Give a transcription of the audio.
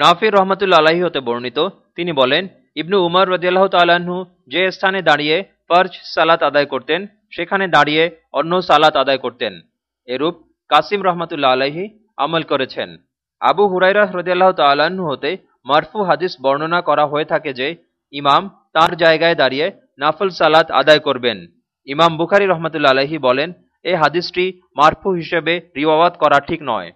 নাফির রহমতুল্লা আলাহি হতে বর্ণিত, তিনি বলেন, ইবনু উমর রদিয়াল্লাহ তাল্লাহ্ন যে স্থানে দাঁড়িয়ে ফর্জ সালাত আদায় করতেন, সেখানে দাঁড়িয়ে অন্য সালাত আদায় করতেন। এরূপ কাসিম রহমতুল্লা আলাহি আমল করেছেন। আবু হুরাইরা হ্রদিয়াল্লাহ তাল্লাহ্ন হতে মারফু হাদিস বর্ণনা করা হয়ে থাকে যে, ইমাম তার জায়গায় দাঁড়িয়ে নাফল সালাত আদায় করবেন। ইমাম বুখারি রহমতুল্লা আলহি বলেন, এ হাদিসটি মারফু হিসেবে রিওয়াত করা ঠিক নয়।